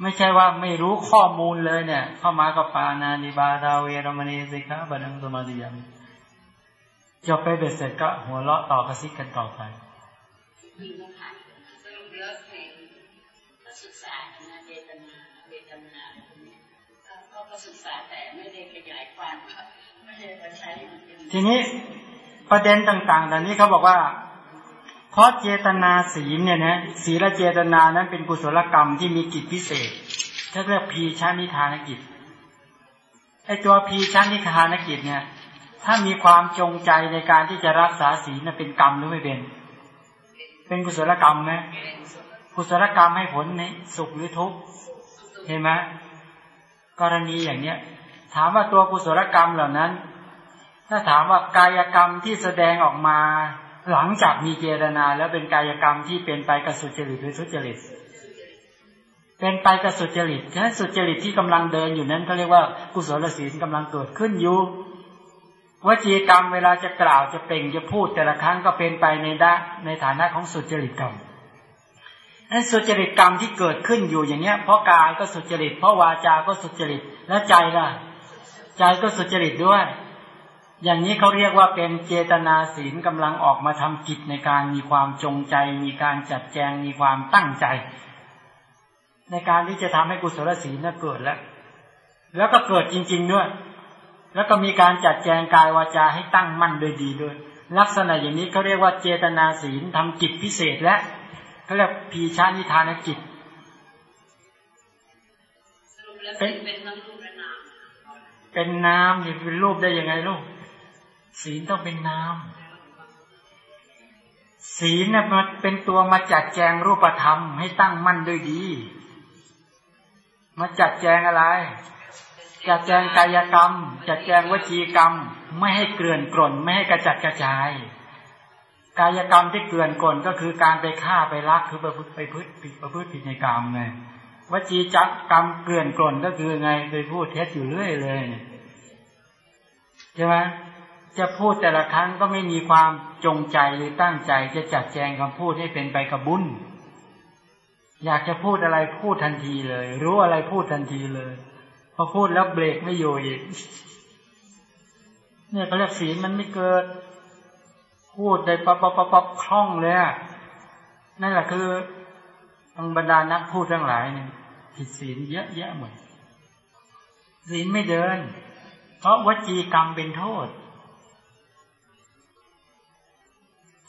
ไม่ใช่ว่าไม่รู้ข้อมูลเลยเนี่ย เข้ามากับปานานิบาดาเวรมณีสิกาบันังสมาธิยามจบไปเบ็ดเสร็จก็หัวเราะต่อกระซิกกันต่อไปมีนะค่ะสรุปแล้วในศึกษานะเวทนาเวทนาก็ศึกษาแต่ไม่ได้ขยายความไม่ได้มาใช้ทีนี้ประเด็นต่างๆแต่นี้เขาบอกว่า เพราะเจตนาศีลเนี่ยนะศีลเจตนานั้นเป็นกุศลกรรมที่มีกิจพิเศษถ้าเรียกพีชานิทานกิจไอตัวพีชานิทานกิจเนี่ย ถ้ามีความจงใจในการที่จะรักษาศีลเป็นกรรมหรือไม่เป็น เป็นกุศลกรรมไหมกุศลกรรมให้ผลในสุขหรือทุกข์เห็นไหมกรณีอย่างเนี้ย ถามว่าตัวกุศลกรรมเหล่านั้น ถ้าถามว่ากายกรรมที่แสดงออกมา หลังจากมีเจตนาแล้วเป็นกายกรรมที่เป็นไปกับสุจริตหรือทุจริต เป็นไปกับสุจริตฉะนั้นสุจริตที่กำลังเดินอยู่นั้นเขาเรียกว่ากุศลศีลกำลังเกิดขึ้นอยู่วจีกรรมเวลาจะกล่าวจะเป่งจะพูดแต่ละครั้งก็เป็นไปในด้ในฐานะของสุจริตกรรมนั้นสุจริตกรรมที่เกิดขึ้นอยู่อย่างเนี้ย เพราะกายก็สุจริต เพราะวาจาก็สุจริต แล้วใจล่ะ ใจก็สุจริตด้วย อย่างนี้เขาเรียกว่าเป็นเจตนาศีลกำลังออกมาทำกิจในการมีความจงใจ มีการจัดแจงมีความตั้งใจ ในการที่จะทำให้กุศลศีลนั้นเกิดแล้ว แล้วก็เกิดจริง ๆด้วย แล้วก็มีการจัดแจงกายวาจาให้ตั้งมั่นโดยดีด้วย ลักษณะอย่างนี้เขาเรียกว่าเจตนาศีลทำกิจพิเศษและเขาเรียกพีชานิทานกิจเป็นเป็นน้ำเป็นรูปได้ยังไงลูก ศีลต้องเป็นน้ำศีลเนี่ยมันเป็นตัวมาจัดแจงรูปธรรมให้ตั้งมั่นด้วยดี มาจัดแจงอะไร จัดแจงกายกรรม จัดแจงวจีกรรม ไม่ให้เกลื่อนกล่นไม่ให้กระจัดกระจาย กายกรรมที่เกลื่อนกล่นก็คือการไปฆ่าไปรักคือไปพฤติไปพฤติผิดประพฤติผิดในกรรมไงวจีจักกรรมเกลื่อนกล่นก็คือไงไปพูดเท็จอยู่เรื่อยเลยใช่ไหม จะพูดแต่ละครั้งก็ไม่มีความจงใจหรือตั้งใจจะจัดแจงคำพูดให้เป็นไปกับบุญ อยากจะพูดอะไรพูดทันทีเลย รู้อะไรพูดทันทีเลย พอพูดแล้วเบรกไม่อยู่อีก เนี่ยเขาเรียกศีลมันไม่เกิด พูดได้ปั๊บปั๊บปั๊บปั๊บคล่องเลยนั่นแหละคือทางบรรดานักพูดทั้งหลายเนี่ยผิดศีลเยอะแยะหมดศีลไม่เดิน เพราะวจีกรรมเป็นโทษ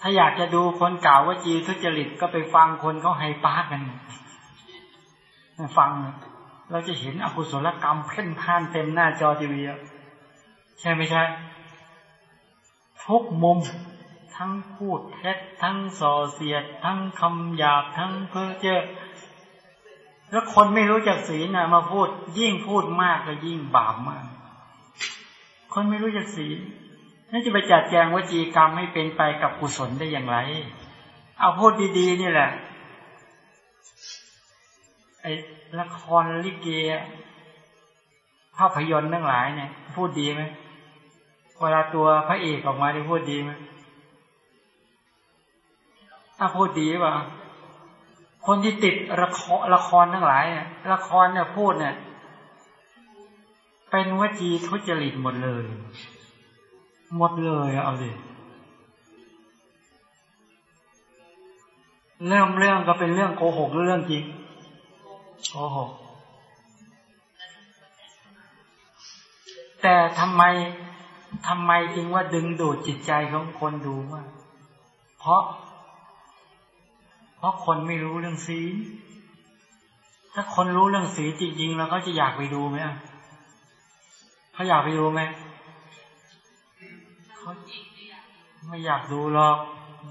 ถ้าอยากจะดูคนกล่าวว่าจีทุจริตก็ไปฟังคนเขาไฮปาร์กกันฟัง เราจะเห็นอกุศลกรรมเพ่นพ่านเต็มหน้าจอทีวีใช่ไม่ใช่ ทุกมุม ทั้งพูดเท็จทั้งส่อเสียด ทั้งคำหยาบทั้งเพ้อเจ้อแล้วคนไม่รู้จักศีลนะมาพูดยิ่งพูดมากก็ยิ่งบาปมาก คนไม่รู้จักศีล นั่นจะไปจัดแจงวจีกรรมให้เป็นไปกับกุศลได้อย่างไร เอาพูดดีๆนี่แหละ ไอ้ละครลิเกภาพยนตร์ทั้งหลายเนี่ย พูดดีไหมเวลาตัวพระเอกออกมาได้พูดดีไหมถ้าพูดดีป่ะคนที่ติดละครละครทั้งหลายเนี่ยละครเนี่ยพูดเนี่ย เป็นวจีทุจริตหมดเลย หมดเลยเอาสิเรื่องเรื่องก็เป็นเรื่องโกหกหรือเรื่องจริงโกหก แต่ทำไมทำไมจึงว่าดึงดูดจิตใจของคนดูว่าเพราะ เพราะคนไม่รู้เรื่องศีลถ้าคนรู้เรื่องศีลจริงๆแล้วเขาจะอยากไปดูไหมเขาอยากไปดูไหม ไม่อยากดูหรอก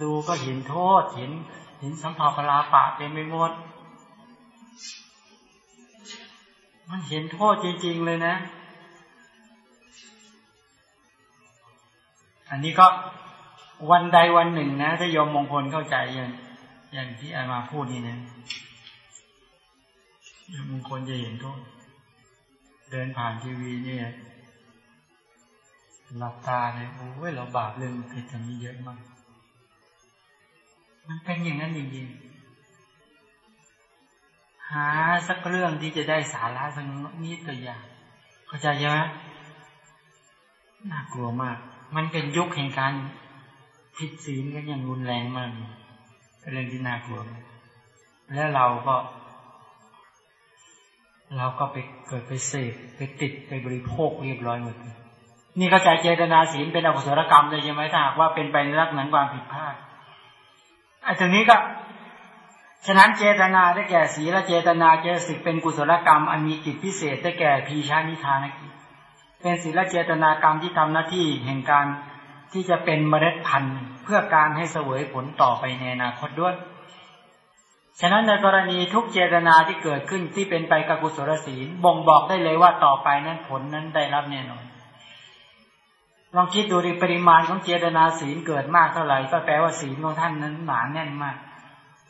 ดูก็เห็นโทษ เห็นเห็นสัมภาระปะเต็มไปหมด มันเห็นโทษจริง ๆ เลยนะ อันนี้ก็วันใดวันหนึ่งนะ ถ้ายมมงคลเข้าใจอย่างอย่างที่อามาพูดนี่นะยมมงคลจะเห็นโทษ เดินผ่านทีวีเนี่ย หลับตาเนี่ยโอ้ยเราบาปเรื่องผิดทำนี้เยอะมาก มันเป็นอย่างนั้นจริงๆหาสักเรื่องที่จะได้สาระสักนิดตัวอย่างเข้าใจไหมน่ากลัวมาก มันเป็นยุคแห่งการผิดศีลกันอย่างรุนแรงมากเป็นเรื่องที่น่ากลัว แล้วเราก็ เราก็ไปเกิดไปเสพไปติดไปบริโภคเรียบร้อยหมด นี่เข้าใจเจตนาศีลเป็นอกุศลกรรมเลยใช่ไหมถ้าหากว่าเป็นไปในลักษณะความผิดพลาดไอ้ตรงนี้ก็ ฉะนั้นเจตนาได้แก่ศีลและเจตนาเจตสิกเป็นกุศลกรรม อันมีกิจพิเศษได้แก่พีชานิทานกิจเป็นศีลเจตนากรรมที่ทำหน้าที่แห่งการที่จะเป็นเมล็ดพันธุ์เพื่อการให้เสวยผลต่อไปในอนาคตด้วย ฉะนั้นในกรณีทุกเจตนาที่เกิดขึ้นที่เป็นไปกับกุศลศีลบ่งบอกได้เลยว่าต่อไปนั้นผลนั้นได้รับแน่นอน ลองคิดดูดิปริมาณของเจตนาศีลเกิดมากเท่าไหร่ก็แปลว่าศีลของท่านนั้นหนาแน่นมาก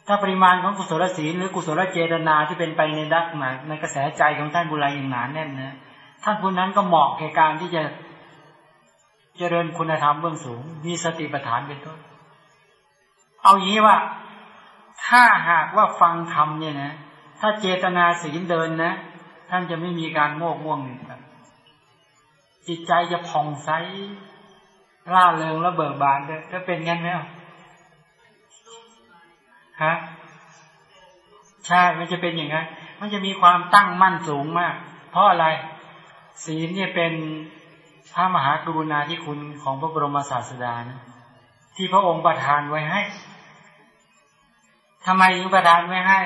ถ้าปริมาณของกุศลศีลหรือกุศลเจตนาที่เป็นไปในดักหนาในกระแสใจของท่านบุไรอย่างหนาแน่นนะท่านผู้นั้นก็เหมาะแก่การที่จะเจริญคุณธรรมเบื้องสูง มีสติปัฏฐานเป็นต้น เอาอย่างนี้ว่า ถ้าหากว่าฟังธรรมเนี่ยนะ ถ้าเจตนาศีลเดินนะ ท่านจะไม่มีการโงกง่วงครับ จิตใจจะผ่องใสร่าเริงและเบิกบานด้วยจะเป็นงั้นไหมฮะใช่มันจะเป็นอย่างนั้นมันจะมีความตั้งมั่นสูงมาก เพราะอะไร ศีลเนี่ยเป็นพระมหากรุณาธิคุณของพระบรมศาสดานะที่พระองค์ประทานไว้ให้ทำไมถึงประทานไว้ให้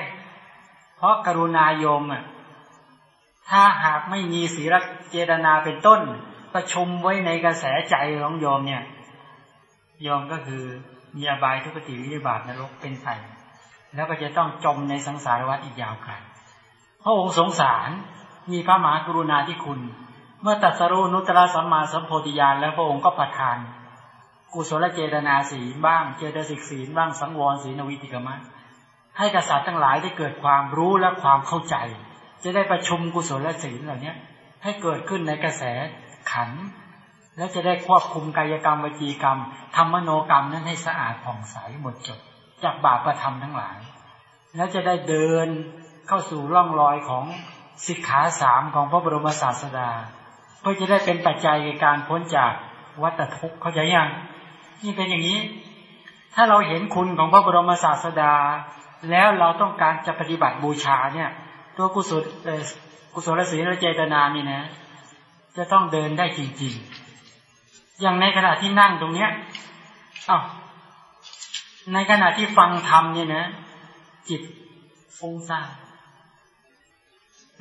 เพราะกรุณาโยมอะ ถ้าหากไม่มีศีลเจตนาเป็นต้น ประชุมไว้ในกระแสใจของโยมเนี่ยโยมก็คือมีอบายทุกติวิบาตนรกเป็นไผ่แล้วก็จะต้องจมในสังสารวัฏอีกยาวไกลพระองค์สงสารมีพระมหากรุณาธิคุณ เมื่อตัสรุนุตตะสัมมาสัมโพธิญาณแล้วพระองค์ก็ประทาน กุศลเจตนาศีลบ้างเจตสิกศีลบ้างสังวรศีลวิติกมะให้กษัตริย์ทั้งหลายได้เกิดความรู้และความเข้าใจ จะได้ประชุมกุศลศีลเหล่านี้ให้เกิดขึ้นในกระแสขัน และจะได้ควบคุมกายกรรมวจีกรรมธรรมโนกรรมนั้นให้สะอาดผ่องใสหมดจดจากบาปประธรรมทั้งหลาย แล้วจะได้เดินเข้าสู่ร่องรอยของสิกขาสามของพระบรมศาสดา เพื่อจะได้เป็นปัจจัยในการพ้นจากวัฏทุกข์เข้าใจยังนี่เป็นอย่างนี้ ถ้าเราเห็นคุณของพระบรมศาสดา แล้วเราต้องการจะปฏิบัติบูชาเนี่ย ตัวกุศลกุศลศีลเจตนานี่นะ จะต้องเดินได้จริงๆ อย่างในขณะที่นั่งตรงเนี้ยอ้าวในขณะที่ฟังธรรมเนี่ยนะ จิตฟุ้งซ่าน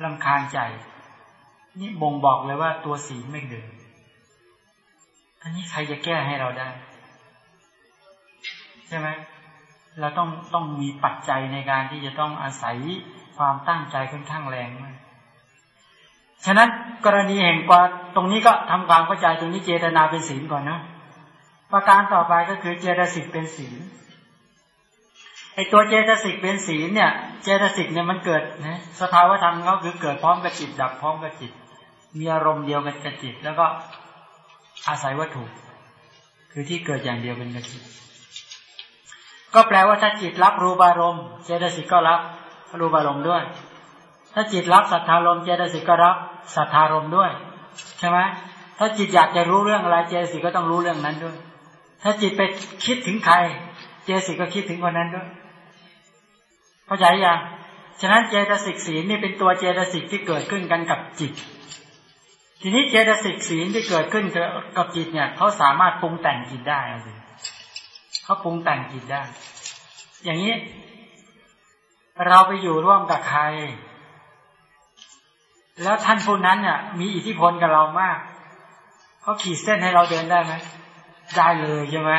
ลำคาญใจ นี่บ่งบอกเลยว่าตัวศีลไม่เดิน อันนี้ใครจะแก้ให้เราได้ ใช่ไหมเราต้องต้องมีปัจจัยในการที่จะต้องอาศัย ความตั้งใจค่อนข้างแรงมาก ฉะนั้นกรณีแห่งกว่าตรงนี้ก็ทำความเข้าใจตรงนี้เจตนาเป็นศีลก่อนนะ ประการต่อไปก็คือเจตสิกเป็นศีลไอตัวเจตสิกเป็นศีลเนี่ย เจตสิกเนี่ยมันเกิดนะสภาวธรรมก็คือเกิดพร้อมกับจิต ดับพร้อมกับจิต มีอารมณ์เดียวกันกับจิต แล้วก็อาศัยวัตถุ คือที่เกิดอย่างเดียวเป็นกับจิต ก็แปลว่าถ้าจิตรับรูปอารมณ์ เจตสิกก็รับ รูปารมณ์ด้วย ถ้าจิตรับสัทธารมเจตสิกก็รับสัทธารมด้วย ใช่ไหมถ้าจิตอยากจะรู้เรื่องอะไรเจตสิกก็ต้องรู้เรื่องนั้นด้วย ถ้าจิตไปคิดถึงใคร เจตสิกก็คิดถึงคนนั้นด้วยเข้าใจยังฉะนั้นเจตสิกศีลนี่เป็นตัวเจตสิกที่เกิดขึ้นกันกับจิต ทีนี้เจตสิกศีลที่เกิดขึ้นกับจิตเนี่ยเขาสามารถปรุงแต่งจิตได้เลยเขาปรุงแต่งจิตได้ อย่างนี้ เราไปอยู่ร่วมกับใคร แล้วท่านผู้นั้นเนี่ยมีอิทธิพลกับเรามากเขาขีดเส้นให้เราเดินได้ไหมได้เลยใช่ไหม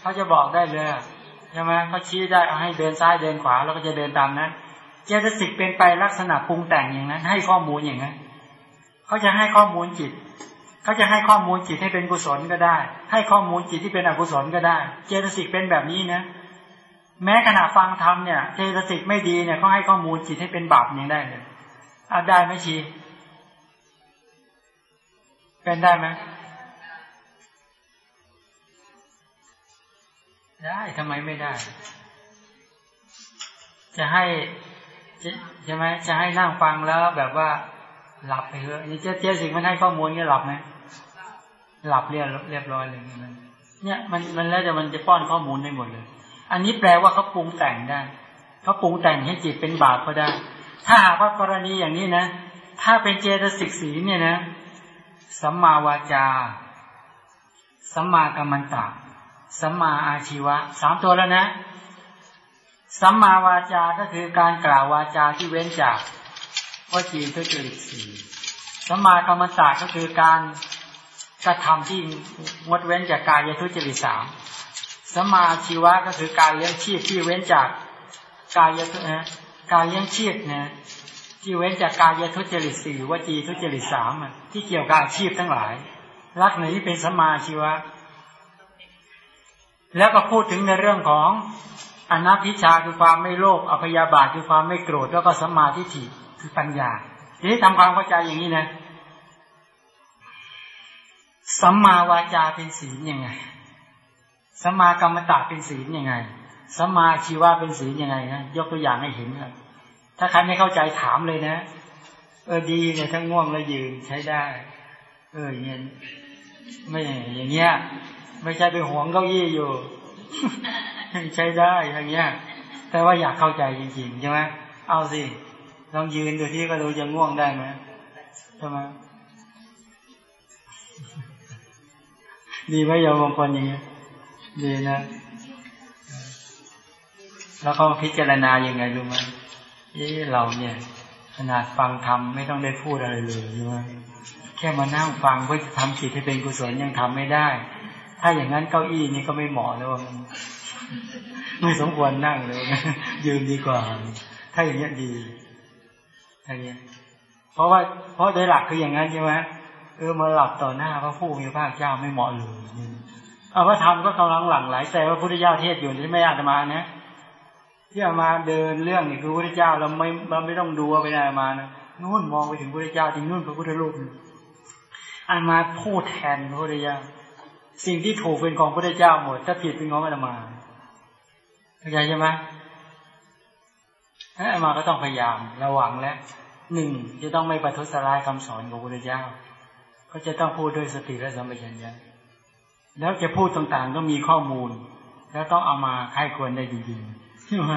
เขาจะบอกได้เลยใช่ไหมเขาชี้ได้เอาให้เดินซ้ายเดินขวาแล้วก็จะเดินตามนั้นเจตสิกเป็นไปลักษณะปรุงแต่งอย่างนั้น ให้ข้อมูลอย่างนั้นเขาจะให้ข้อมูลจิตเขาจะให้ข้อมูลจิตให้เป็นกุศลก็ได้ ให้ข้อมูลจิตที่เป็นอกุศลก็ได้ เจตสิกเป็นแบบนี้นะ แม้ขณะฟังธรรมเนี่ยเจตสิกไม่ดีเนี่ยเขาให้ข้อมูลจิตให้เป็นบาปย่างได้เลยอาได้ไหมชี เป็นได้ไหมได้ทำไมไม่ได้ จะให้ใช่ไหมจะให้นั่งฟังแล้วแบบว่าหลับไปเถอะนี่เจ๊เจ๊สิมันให้ข้อมูลเนี่ยหลับไหมหลับเรียบเรียบร้อยเลย เนี่ยมันมันแล้วแต่มันจะป้อนข้อมูลได้หมดเลย อันนี้แปลว่าเขาปรุงแต่งได้เขาปรุงแต่งให้จิตเป็นบาปก็ได้ ถ้าหากว่ากรณีอย่างนี้นะ ถ้าเป็นเจตสิกสีเนี่ยนะสัมมาวาจาสัมมากัมมันตะสัมมาอาชีวะสามตัวแล้วนะสัมมาวาจาก็คือการกล่าววาจาที่เว้นจากวจีทุจริตสีสัมมากรรมตาก็คือการกระทำที่งดเว้นจากกายทุจริตสาม สัมมาชีวะก็คือการเลี้ยงชีพที่เว้นจากกายทุนะการเลี้ยงชีพนะที่เว้นจากกายทุจริตสี่วจีทุจริตสามที่เกี่ยวกับอาชีพทั้งหลายลักษณะนี้เป็นสัมมาชีวะ แล้วก็พูดถึงในเรื่องของอนัพิชาคือความไม่โลภอภยาบาทคือความไม่โกรธแล้วก็สัมมาทิฏฐิคือปัญญาทีนี้ทำความเข้าใจอย่างนี้นะสัมมาวาจาเป็นศีลยังไง สมากรรมตะเป็นศีลยังไงสมาชีวะเป็นศีลยังไงนะยกตัวอย่างให้เห็นครับถ้าใครไม่เข้าใจถามเลยนะ เออดีเนี่ยถ้าง่วงแล้วยืนใช้ได้ เอออย่างเงี้ยไม่อย่างเงี้ย ไม่ใช่ไปหวงเก้าอี้อยู่ใช้ได้อย่างเงี้ย แต่ว่าอยากเข้าใจจริงๆใช่ไหมเอาสิลองยืนดูที่ก็ดูจะง่วงได้ไหมใช่ไหมดีไหมโยมบางคนอย่างเงี้ย ดีนะ แล้วเขาพิจารณายังไงรู้ไหมเอ๊เราเนี่ย ขนาดฟังธรรมไม่ต้องได้พูดอะไรเลยใช่ไหมแค่มานั่งฟังเพื่อจะทำจิตให้เป็นกุศลยังทำไม่ได้ ถ้าอย่างนั้นเก้าอี้นี้ก็ไม่เหมาะแล้วไม่สมควรนั่งเลย ยืนดีกว่า ถ้าอย่างนี้ดีอย่างนี้ยเพราะว่าเพราะโดยหลักคืออย่างนั้นใช่ไหมเออมาหลับต่อหน้าพระผู้มีพระเจ้าไม่เหมาะเลย เอาพระธรรมก็กำลังหลั่งไหลแต่ว่าพุทธเจ้าเทศอยู่ที่ไม่อาตมานะที่อามาเดินเรื่องนี่คือพระพุทธเจ้าเราไม่เราไม่ต้องดูว่าไปไหนมานะนู่นมองไปถึงพระพุทธเจ้าที่นู่นพระพุทธรูปอามาพูดแทนพระพุทธเจ้าสิ่งที่ถูกเป็นของพระพุทธเจ้าหมดถ้าผิดเป็นของอาตมาเข้าใจใช่ไหมอามาก็ต้องพยายามระวังและหนึ่งจะต้องไม่ประทุษร้ายคำสอนของพระพุทธเจ้า ก็จะต้องพูดด้วยสติและสัมปชัญญะ แล้วจะพูดต่างๆก็มีข้อมูล แล้วต้องเอามาให้ควรได้จริงๆใช่ไหม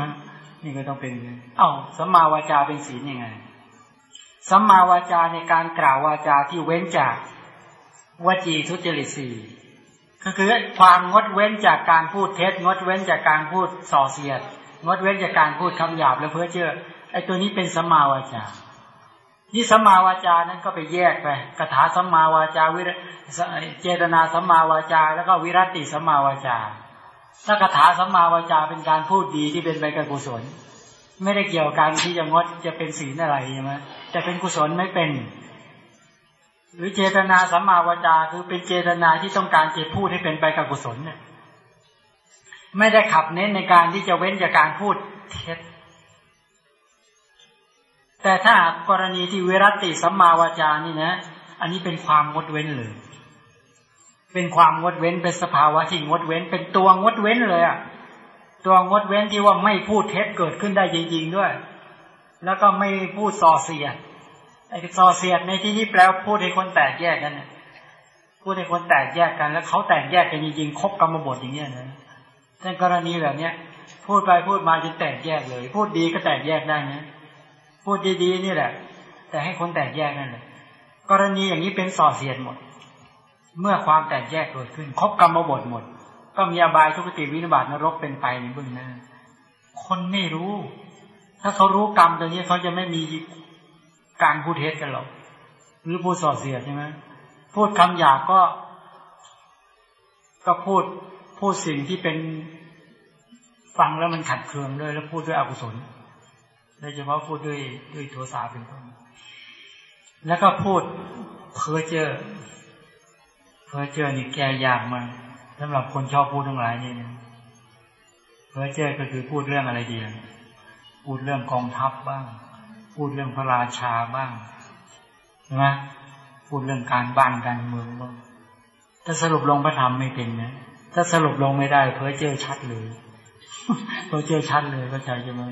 นี่ก็ต้องเป็น เอ้าสัมมาวาจาเป็นศีลยังไงสัมมาวาจาในการกล่าววาจาที่เว้นจากวจีทุจริตสี่ก็คือความงดเว้นจากการพูดเท็จงดเว้นจากการพูดส่อเสียด งดเว้นจากการพูดคำหยาบและเพ้อเจ้อไอ้ตัวนี้เป็นสัมมาวาจา นี่สัมมาวาจานั้นก็ไปแยกไปคาถาสัมมาวาจาวิรเจตนาสัมมาวาจา แล้วก็วิรติสัมมาวาจาถ้าคาถาสัมมาวาจาเป็นการพูดดีที่เป็นไปกับกุศล ไม่ได้เกี่ยวกันที่จะงดจะเป็นศีลอะไรใช่ไหมแต่เป็นกุศลไม่เป็น หรือเจตนาสัมมาวาจาคือเป็นเจตนาที่ต้องการจะพูดให้เป็นไปกับกุศลเนี่ยไม่ได้ขับเน้นในการที่จะเว้นจากการพูดเท็จ แต่ถ้ากรณีที่เวรติสัมมาวาจานี่นะ อันนี้เป็นความงดเว้นเลย เป็นความงดเว้นเป็นสภาวะที่งดเว้น เป็นตัวงดเว้นเลยอะตัวงดเว้นที่ว่าไม่พูดเท็จเกิดขึ้นได้จริง ๆด้วย แล้วก็ไม่พูดส่อเสียดไอ้ส่อเสียดในที่นี้แปลว่าพูดให้คนแตกแยกกันเนี่ยพูดให้คนแตกแยกกัน แล้วเขาแตกแยกกันจริงๆครบกรรมบทอย่างเงี้ยนะในกรณีแบบเนี้ย พูดไปพูดมาจนแตกแยกเลย พูดดีก็แตกแยกได้นะ พูดดีๆนี่แหละ แต่ให้คนแตกแยกนั่นแหละกรณีอย่างนี้เป็นส่อเสียดหมด เมื่อความแตกแยกเกิดขึ้นครบกรรมบทหมด ก็มีอบายทุกติวินิบาตนรกเป็นไปในเบื้องหน้าคนไม่รู้ ถ้าเขารู้กรรมตัวนี้เขาจะไม่มีการพูดเท็จกันหรอกหรือพูดส่อเสียดใช่ไหมพูดคำหยาบก็ ก็พูดพูดสิ่งที่เป็นฟังแล้วมันขัดเคืองด้วยแล้วพูดด้วยอกุศล ดยเฉพาะพูดด้วยด้วยโทสะเป็นต้นแล้วก็พูดเพ้อเจอเพ้อเจอนี่แกยากมากสำหรับคนชอบพูดทั้งหลายนี่เพ้อเจอก็คือพูดเรื่องอะไรดีพูดเรื่องกองทัพบ้าง พูดเรื่องพระราชาบ้างใช่ไหมพูดเรื่องการบ้านการเมืองบ้างถ้าสรุปลงพระธรรมไม่เป็นนะถ้าสรุปลงไม่ได้ เพ้อเจอชัดเลยเพ้อเจอชัดเลยเข้าใจใช่ไหม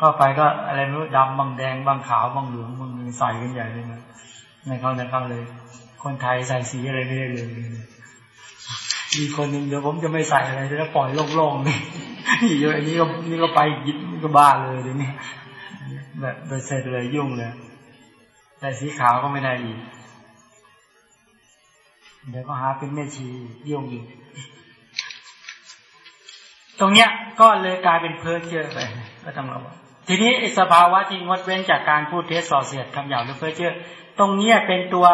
ก็ไปก็อะไรไม่รู้ดำบางแดงบางขาวบางเหลืองบางใส่กันใหญ่เลยนะในเขาในเขาเลย คนไทยใส่สีอะไรไม่ได้เลยมีคนหนึ่งเดี๋ยวผมจะไม่ใส่อะไรจะปล่อยโล่งๆนี่เยอะอันนี้ก็นี่ก็ไปยิบก็บ้าเลยเดี๋ยวนี้แบบโดยเสร็จเลยยุ่งเลยแต่สีขาวก็ไม่ได้อีก เดี๋ยวก็หาเป็นแม่ชียุ่งอีกตรงเนี้ยก็เลยกลายเป็นเพ้อเจ้อไปก็ต้องระวัง ทีนี้สภาวะที่งดเว้นจากการพูดเท็จส่อเสียดคำหยาบหรือเพ้อเจ้อตรงเนี้ยเป็นตัว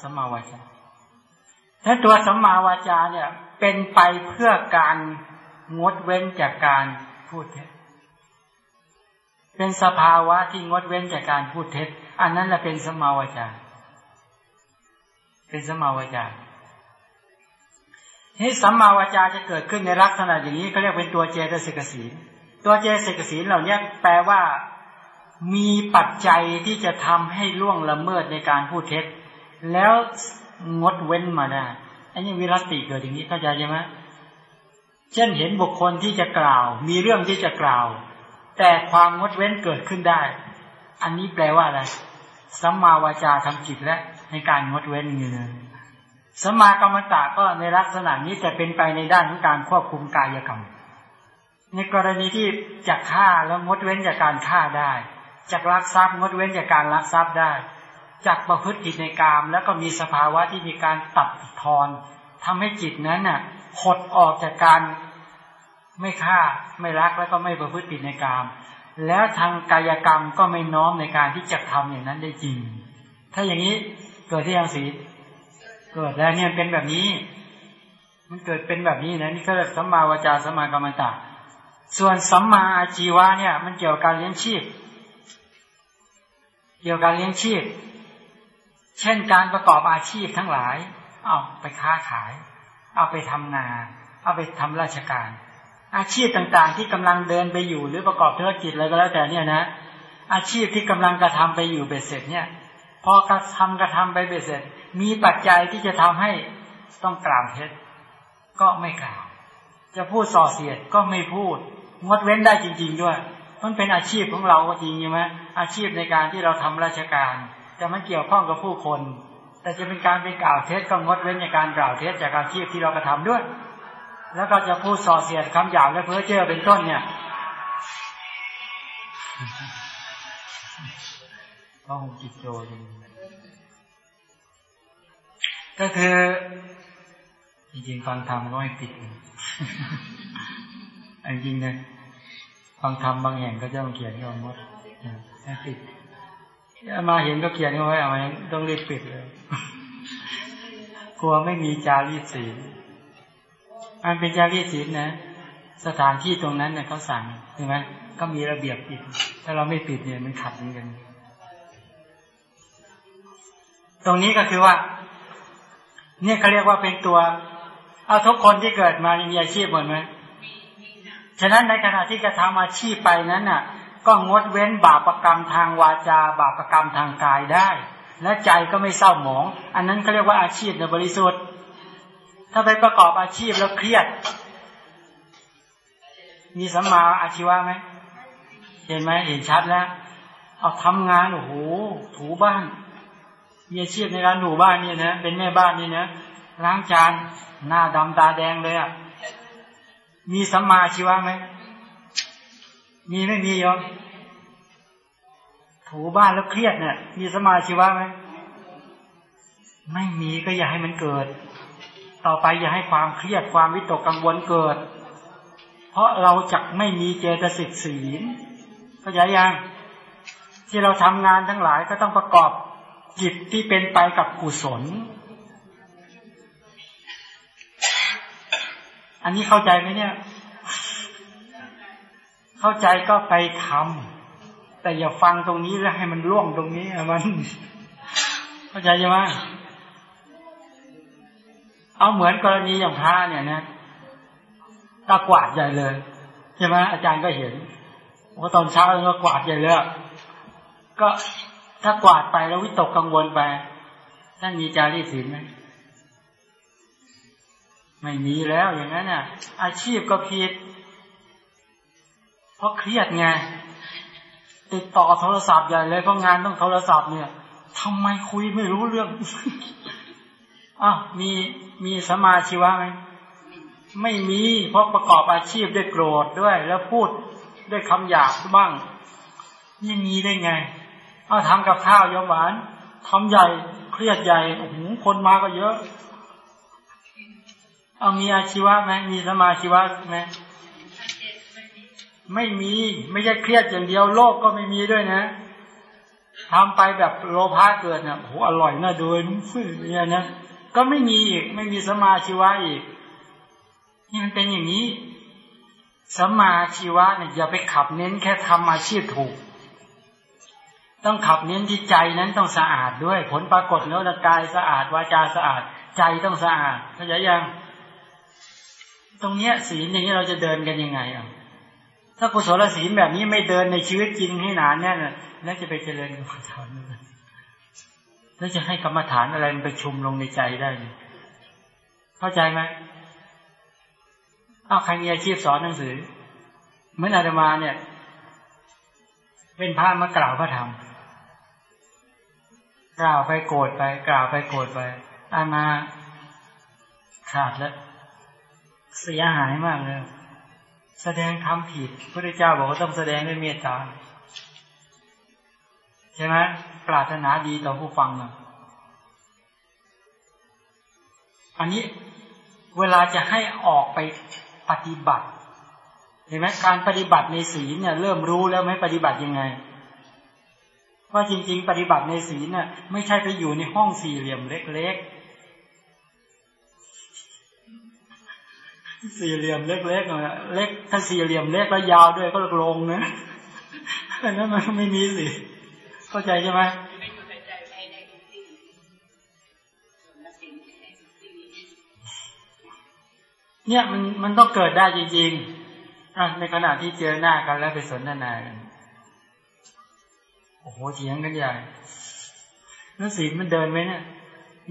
สมาวาจาถ้าตัวสมาวาจาเนี่ย เป็นไปเพื่อการงดเว้นจากการพูดเท็จ เป็นสภาวะที่งดเว้นจากการพูดเท็จ อันนั้นแหละเป็นสมาวาจา เป็นสมาวาจานี่สัมมาวาจาจะเกิดขึ้นในลักษณะอย่างนี้เขาเรียกเป็นตัวเจตสิกสี ตัวเจตสิกสีเหล่านี้แปลว่ามีปัจจัยที่จะทำให้ล่วงละเมิดในการพูดเท็จ แล้วงดเว้นมาได้อันนี้วิรัติเกิดอย่างนี้เข้าใจใช่ไหมเช่นเห็นบุคคลที่จะกล่าว มีเรื่องที่จะกล่าว แต่ความงดเว้นเกิดขึ้นได้ อันนี้แปลว่าอะไรสัมมาวาจาทำจิตและในการงดเว้นอยู่เลยสมากรรมตะก็ในลักษณะนี้แต่เป็นไปในด้านของการควบคุมกายกรรม ในกรณีที่จะฆ่าแล้วงดเว้นจากการฆ่าได้จากลักทรัพย์งดเว้นจากการลักทรัพย์ได้จากประพฤติผิดในกาม แล้วก็มีสภาวะที่มีการตัดทอนทำให้จิตนั้นน่ะหดออกจากการไม่ฆ่าไม่รักแล้วก็ไม่ประพฤติผิดในกาม แล้วทางกายกรรมก็ไม่น้อมในการที่จะทำอย่างนั้นได้จริง ถ้าอย่างนี้เกิดที่ยังสีเกิดแล้วเนี่ยเป็นแบบนี้ มันเกิดเป็นแบบนี้นะนี่ก็สัมมาวจาสัมมากรรมตะ ส่วนสัมมาอาชีวะเนี่ย มันเกี่ยวกับการเลี้ยงชีพ เกี่ยวกับการเลี้ยงชีพ เช่นการประกอบอาชีพทั้งหลาย เอาไปค้าขาย เอาไปทำนา เอาไปทำราชการ อาชีพต่างๆ ที่กำลังเดินไปอยู่ หรือประกอบธุรกิจอะไรก็แล้วแต่เนี่ยนะ อาชีพที่กำลังกระทำไปอยู่เบ็ดเสร็จเนี่ยพอกระทำกระทำไปเบ็ดเสร็จ มีปัจจัยที่จะทำให้ต้องกล่าวเท็จก็ไม่กล่าว จะพูดส่อเสียดก็ไม่พูด งดเว้นได้จริง ๆ ด้วย มันเป็นอาชีพของเราก็จริงใช่ไหมอาชีพในการที่เราทำราชการจะมันเกี่ยวข้องกับผู้คน แต่จะเป็นการเป็นกล่าวเท็จก็งดเว้นในการกล่าวเท็จจากอาชีพที่เรากระทาด้วย แล้วก็จะพูดส่อเสียดคำหยาบและเพ้อเจ้อเป็นต้นเนี่ยก็คงจิตโจจริงก็คือจริงๆฟังธรรมก็ไม่ปิด อันจริงนะฟังธรรมบางแห่งก็จะต้องเขียนก็หมดไม่ปิดมาเห็นก็เขียนเอาไว้เอาไว้ต้องรีบปิดเลย กลัวไม่มีจารีตศีลมันเป็นจารีตศีลนะ สถานที่ตรงนั้นเนี่ยเขาสั่งใช่ไหมก็มีระเบียบปิด ถ้าเราไม่ปิดเนี่ยมันขัดกัน ตรงนี้ก็คือว่า เนี่ยเขาเรียกว่าเป็นตัว เอาทุกคนที่เกิดมามีอาชีพหมดไหม ฉะนั้นในขณะที่จะทำอาชีพไปนั้นน่ะ ก็งดเว้นบาปรกรรมทางวาจา บาปรกรรมทางกายได้ และใจก็ไม่เศร้าหมอง อันนั้นเขาเรียกว่าอาชีพในบริสุทธิ์ ถ้าไปประกอบอาชีพแล้วเครียด มีสัมมาอาชีวะไหมเห็นไหมเห็นชัดแล้ว เอาทำงานโอ้โหถูบ้านมีอาชีพในการถูบ้านนี่นะเป็นแม่บ้านนี่นะล้างจานหน้าดำตาแดงเลยอะ มีสัมมาชีวะไหม มีไม่มียอมถูบ้านแล้วเครียดเนี่ย มีสัมมาชีวะไหม ไม่มีก็อย่าให้มันเกิด ต่อไปอย่าให้ความเครียดความวิตกกังวลเกิด เพราะเราจะไม่มีเจตสิกศีลเข้าใจยังที่เราทำงานทั้งหลายก็ต้องประกอบจิตที่เป็นไปกับกุศล อันนี้เข้าใจไหมเนี่ย เข้าใจก็ไปทำแต่อย่าฟังตรงนี้แล้วให้มันล่วงตรงนี้มัน เข้าใจใช่ไหมเอาเหมือนกรณีอย่างพระเนี่ยนะตากวาดใหญ่เลยใช่ไหมอาจารย์ก็เห็นว่าตอนเช้าก็กวาดใหญ่เลยก็ถ้ากวาดไปแล้ววิตกกังวลไปท่านมีจารีศีลไหม ไม่มีแล้วอย่างนั้นน่ะ อาชีพก็ผิด เพราะเครียดไงติดต่อโทรศัพท์ใหญ่เลยเพราะงานต้องโทรศัพท์เนี่ยทำไมคุยไม่รู้เรื่องอ้าวมีมีสมาชีวะไหมไม่มีเพราะประกอบอาชีพด้วยโกรธด้วย แล้วพูดด้วยคำหยาบบ้างนี่มีได้ไง เอาทำกับข้าวยมหวานทำใหญ่เครียดใหญ่โอ้โหคนมาก็เยอะ เอามีอาชีวะไหมมีสมาชีวะไหมไม่มีไม่ใช่เครียดอย่างเดียวโลกก็ไม่มีด้วยนะทำไปแบบโลภะเกิดเนี่ยโอ้โหอร่อยน่าดูเนี่ยนะก็ไม่มีอีกไม่มีสมาชีวะอีกนี่มันเป็นอย่างนี้ สมาชีวะเนี่ยอย่าไปขับเน้นแค่ทำอาชีพถูก ต้องขับเน้นที่ใจนั้นต้องสะอาดด้วย ผลปรากฏแล้วกายสะอาดวาจาสะอาด ใจต้องสะอาดเข้าใจยัง ตรงเนี้ยศีลอย่างนี้เราจะเดินกันยังไงอะถ้ากุศลศีลแบบนี้ไม่เดินในชีวิตจริงให้นานเนี่ยแล้วจะไปเจริญกรรมฐานแล้วจะให้กรรมฐานอะไรมันไปชุมลงในใจได้ เข้าใจไหมเอาใครมีอาชีพสอนหนังสือ เหมือนอาตมาเนี่ย เป็นพระมากล่าวพระธรรมกล่าวไปโกรธไป กล่าวไปโกรธไปอามาขาดแล้ว เสียหายมากเลยแสดงทำผิดพระเจ้าบอกว่าต้องแสดงด้วยเมตตาใช่ไหมปรารถนาดีต่อผู้ฟังนะอันนี้เวลาจะให้ออกไปปฏิบัติ เห็นไหมการปฏิบัติในศีลเนี่ย เริ่มรู้แล้วไหมปฏิบัติยังไงว่าจริง ๆ ปฏิบัติในศีลเนี่ยไม่ใช่ไปอยู่ในห้องสี่เหลี่ยมเล็ก ๆ สี่เหลี่ยมเล็กๆเน่ยเล็กถ้าสี่เหลี่ยมเล็กแล้วยาวด้วยก็ลงนะอันนั้นมันไม่มีสิ เข้าใจใช่ไหมเนี่ยมันมันต้องเกิดได้จริงๆอะในขณะที่เจอหน้ากันแล้วไปสนทนากันโอ้โหเถียงกันใหญ่แล้วศีลมันเดินไหมเนี่ย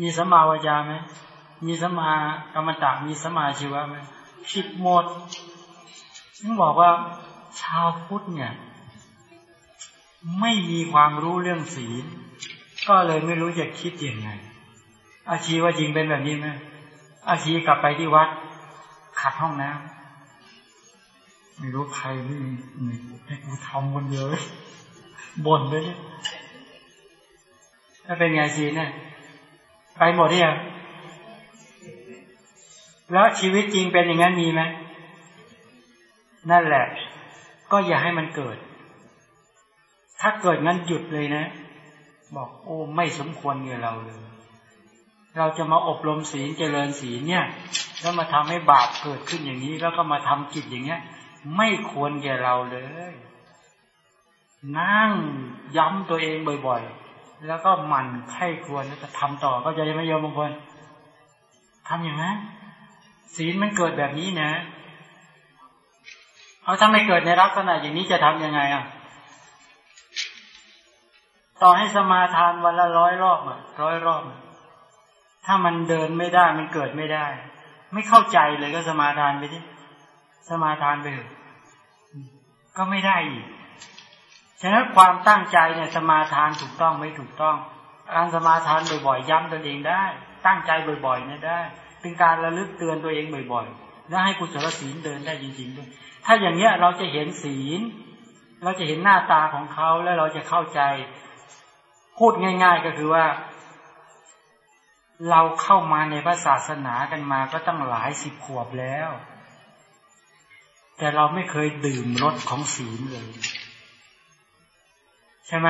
มีสมาวาจาไหมมีสมากรรมตะมีสมาชีวะไหม ผิดหมดต้องบอกว่าชาวพุทธเนี่ย ไม่มีความรู้เรื่องศีลก็เลยไม่รู้จะคิดยังไง อาชีว่าจริงเป็นแบบนี้ไหมอาชีกลับไปที่วัด ขัดห้องน้ำไม่รู้ใครนี่ให้กูทำคนเดียวบ่นเลยเนี่ยถ้าเป็นไงสีเนี่ยไปหมดเนี่ย แล้วชีวิตจริงเป็นอย่างนั้นมีไหมนั่นแหละ ก็อย่าให้มันเกิด ถ้าเกิดงั้นหยุดเลยนะ บอกโอ้ไม่สมควรเกับเราเลยเราจะมาอบรมศีลเจริญศีลเนี่ย แล้วมาทำให้บาปเกิดขึ้นอย่างนี้ แล้วก็มาทำกิจอย่างเงี้ย ไม่ควรแก่เราเลย นั่งย้ำตัวเองบ่อยๆ แล้วก็หมั่นไข้ควรแล้วจะทำต่อก็จะไม่ยอมบางคนทำอย่างนั้น ศีลมันเกิดแบบนี้นะ เอาถ้าไม่เกิดในลักษณะอย่างนี้จะทํำยังไงอะ ต่อให้สมาทานวันละร้อยรอบอะร้อยรอบ ถ้ามันเดินไม่ได้มันเกิดไม่ได้ ไม่เข้าใจเลยก็สมาทานไปที่สมาทานไปเถอะก็ไม่ได้อีก ฉะนั้นความตั้งใจเนี่ยสมาทานถูกต้องไม่ถูกต้อง การสมาทานบ่อยๆย้ำตนเองได้ ตั้งใจบ่อยๆเนี่ยได้ เป็นการระลึกเตือนตัวเองบ่อยๆ แล้วให้กุศลศีลเดินได้จริงๆด้วย ถ้าอย่างเนี้ยเราจะเห็นศีล เราจะเห็นหน้าตาของเขาแล้วเราจะเข้าใจ พูดง่าย ๆก็คือว่า เราเข้ามาในพระศาสนากันมาก็ตั้งหลายสิบขวบแล้ว แต่เราไม่เคยดื่มรสของศีลเลย ใช่ไหม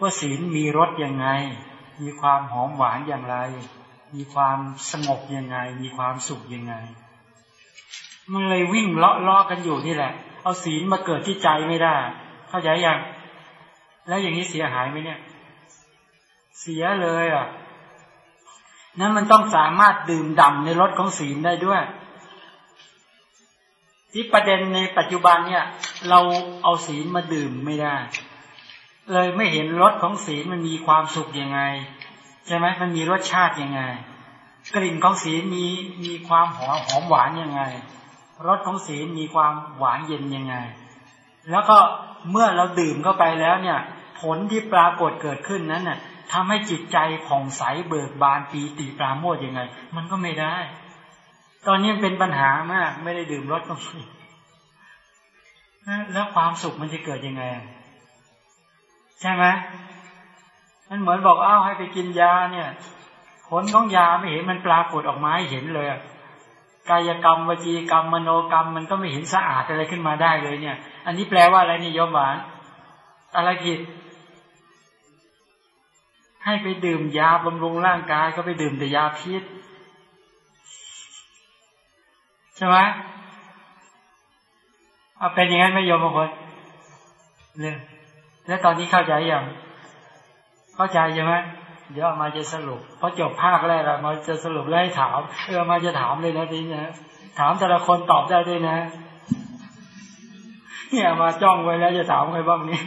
ว่าศีลมีรสยังไง มีความหอมหวานอย่างไร มีความสงบยังไง มีความสุขยังไง มันเลยวิ่งเลาะเลาะกันอยู่นี่แหละ เอาศีลมาเกิดที่ใจไม่ได้ เข้าใจยังแล้วอย่างนี้เสียหายไหมเนี่ย เสียเลยอะนั้นมันต้องสามารถดื่มด่าในรสของศีลได้ด้วย ที่ประเด็นในปัจจุบันเนี่ย เราเอาศีลมาดื่มไม่ได้ เลยไม่เห็นรสของศีลมันมีความสุขยังไง ใช่ไหมมันมีรสชาติยังไง กลิ่นของศีลมีมีความหอมหอมหวานยังไงรสของศีลมีความหวานเย็นยังไง แล้วก็เมื่อเราดื่มเข้าไปแล้วเนี่ย ผลที่ปรากฏเกิดขึ้นนั้นน่ะทำให้จิตใจผ่องใสเบิกบานปีติปราโมทยังไง มันก็ไม่ได้ ตอนนี้เป็นปัญหามาก ไม่ได้ดื่มรสก็ไม่แล้วความสุขมันจะเกิดยังไง ใช่ไหม มันเหมือนบอกอ้าวให้ไปกินยาเนี่ย ผลของยาไม่เห็นมันปรากฏออกมาให้เห็นเลยกายกรรมวจีกรรมมโนกรรมมันก็ไม่เห็นสะอาดอะไรขึ้นมาได้เลยเนี่ย อันนี้แปลว่าอะไรนี่ยมหวานอะไรผิด ให้ไปดื่มยาบำรุงร่างกายก็ไปดื่มแต่ยาพิษใช่ไหมเอาเป็นอย่างนั้นไม่ยมบางคนเรื่องแล้วตอนนี้เข้าใจยัง เข้าใจใช่ไหมเดี๋ยวมาจะสรุปพอจบภาคแรกมาจะสรุปแล้วให้ถามเออมาจะถามเลยนะทีนี้นะถามแต่ละคนตอบได้ด้วยนะ เนี่ยมาจ้องไว้แล้วจะถามใครบ้างนี่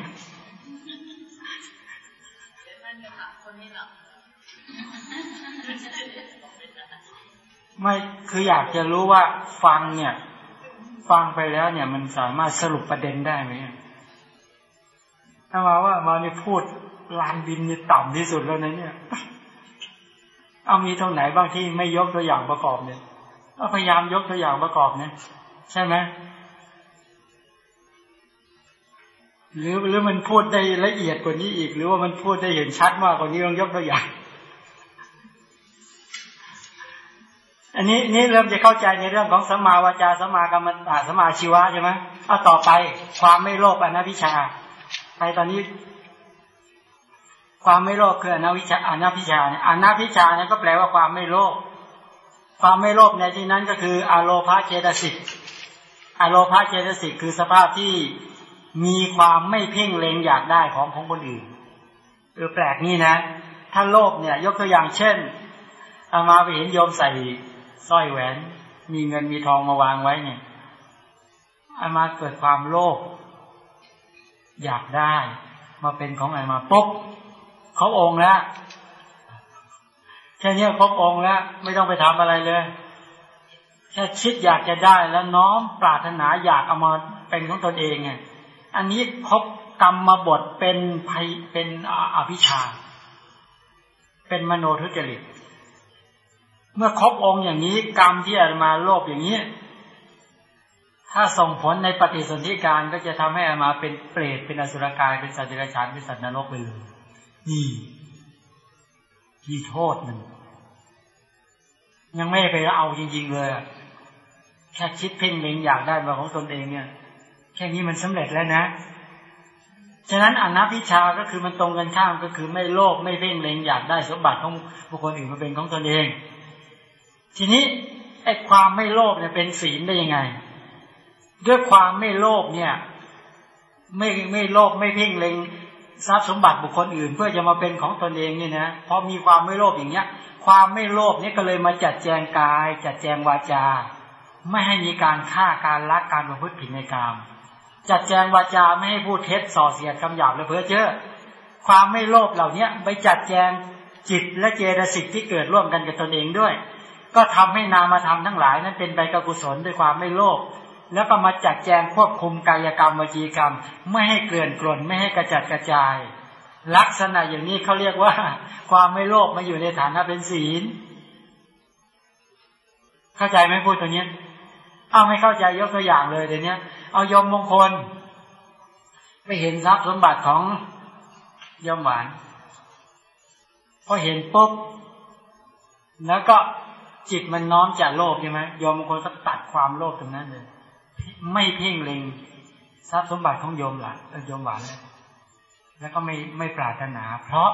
ไม่คืออยากจะรู้ว่าฟังเนี่ย ฟังไปแล้วเนี่ย มันสามารถสรุปประเด็นได้ไหมถ้ามาว่ามานี่พูด ลานบินนี่ต่ำที่สุดแล้วนะเนี่ย เอามีตรงไหนบ้างที่ไม่ยกตัวอย่างประกอบเนี่ยก็พยายามยกตัวอย่างประกอบเนี่ยใช่ไหมหรือหรือมันพูดได้ละเอียดกว่านี้อีก หรือว่ามันพูดได้เห็นชัดมากกว่านี้ต้องยกตัวอย่าง อันนี้นี่เริ่มจะเข้าใจในเรื่องของสมาวาจาสมากรรมตาสมาชีวะใช่ไหมเอาต่อไป ความไม่โลภอนัพิชา ไปตอนนี้ ความไม่โลภคืออนัพิชาอนัพิชาเนี่ยอนัพิชาเนี่ยก็แปลว่าความไม่โลภความไม่โลภในที่นั้นก็คืออโลภาเจตสิกอโลภาเจตสิกคือสภาพที่มีความไม่เพ่งเล็งอยากได้ของของคนอื่นเออแปลกนี่นะ ถ้าโลภเนี่ย ยกตัวอย่างเช่นอามาไปเห็นโยมใส่สร้อยแหวน มีเงินมีทองมาวางไว้เนี่ยอามาเกิดความโลภอยากได้ มาเป็นของอามาปุ๊บ เขาองค์แล้วแค่นี้ครบองค์แล้วไม่ต้องไปทำอะไรเลยแค่คิดอยากจะได้แล้วน้อมปรารถนาอยากเอามาเป็นของตนเองไงอันนี้ครบกรรมมาบทเป็นภัยเป็นอภิชา เป็นมโนทุจริต เมื่อครบองค์อย่างนี้ กรรมที่อามาโลภอย่างนี้ ถ้าส่งผลในปฏิสนธิการก็จะทำให้อามาเป็นเปรตเป็นอสุรกายเป็นสัตว์เดรัจฉานเป็นสัตว์นรกไปเลย นี่ที่โทษมัน ยังไม่ไปเอาจริง ๆ เลยแค่คิดเพ่งเล็งอยากได้มาของตนเองเนี่ยแค่นี้มันสำเร็จแล้วนะฉะนั้นอนัพิชาก็คือมันตรงกันข้ามก็คือไม่โลภไม่เพ่งเล็งอยากได้สมบัติของบุคคลอื่นมาเป็นของตนเอง ทีนี้ไอ้ความไม่โลภเนี่ยเป็นศีลได้ยังไง ด้วยความไม่โลภเนี่ย ไม่ไม่โลภไม่เพ่งเล็ง ทรัพย์สมบัติบุคคลอื่น เพื่อจะมาเป็นของตนเองนี่นะพอมีความไม่โลภอย่างเงี้ย ความไม่โลภนี่ก็เลยมาจัดแจงกาย จัดแจงวาจา ไม่ให้มีการฆ่าการลักการประพฤติผิดในกามจัดแจงวาจาไม่ให้พูดเท็จส่อเสียดคำหยาบและเพ้อเจ้อความไม่โลภเหล่านี้ไปจัดแจงจิตและเจตสิกที่เกิดร่วมกันกับตนเองด้วย ก็ทำให้นามธรรมทั้งหลายนั้นเป็นไปกับกุศลด้วยความไม่โลภ แล้วก็มาจัดแจงควบคุมกายกรรมวจีกรรม ไม่ให้เกลื่อนกล่นไม่ให้กระจัดกระจาย ลักษณะอย่างนี้เขาเรียกว่า ความไม่โลภมาอยู่ในฐานะเป็นศีล เข้าใจไหมพูดตัวนี้เอาไม่เข้าใจยกตัวอย่างเลยเดี๋ยวนี้เอายมมงคล ไปเห็นทรัพย์สมบัติของยมหวานพอเห็นปุ๊บแล้วก็จิตมันน้อมจากโลภใช่ไหมยมบางคนก็ตัดความโลภตรงนั้นเลย ไม่เพ่งเล็งทรัพย์สมบัติของโยมหลานโยมหวานเลยแล้วก็ไม่ไม่ปรารถนา เพราะ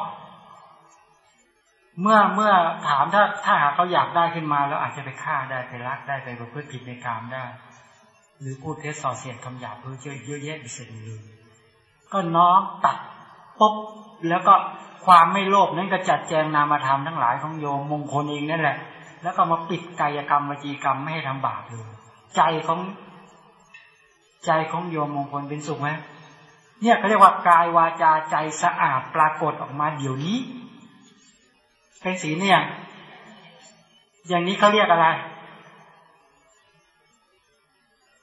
เมื่อเมื่อถามถ้าถ้าหากเขาอยากได้ขึ้นมาแล้วอาจจะไปฆ่าได้ไปรักได้ไปประพฤติผิดในกามได้ หรือพูดเท็จส่อเสียดคำหยาบเพื่อเยอเยอะแยะไปเสร็จเลยก็น้อมตัดปุ๊บแล้วก็ความไม่โลภนั้นก็จัดแจงนามธรรมทั้งหลายของโยมมงคลเองนั่นแหละ แล้วก็มาปิดกายกรรมวจีกรรมไม่ให้ทำบาปเลยใจของ ใจของโยมมงคลเป็นสุขไหมเนี่ยเขาเรียกว่ากายวาจาใจสะอาดปรากฏออกมาเดี๋ยวนี้เป็นสีเนี่ย อย่างนี้เขาเรียกอะไร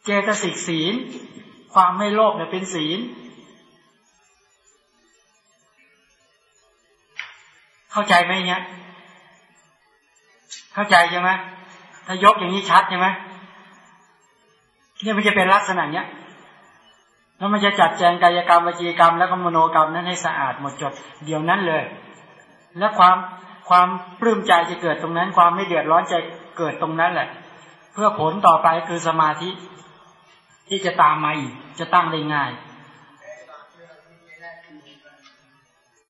เจตสิกศีล ความไม่โลภเนี่ยเป็นศีล เข้าใจไหมเนี่ย เข้าใจใช่ไหมถ้ายกอย่างนี้ชัดใช่ไหม เนี่ยมันจะเป็นลักษณะเนี้ยแล้วมันจะจัดแจงกายกรรมวจีกรรม แล้วก็มโนกรรมนั้นให้สะอาดหมดจดเดี๋ยวนั้นเลย และความความปลื้มใจจะเกิดตรงนั้น ความไม่เดือดร้อนใจเกิดตรงนั้นแหละ เพื่อผลต่อไปคือสมาธิที่จะตามมาอีกจะตั้งได้ง่าย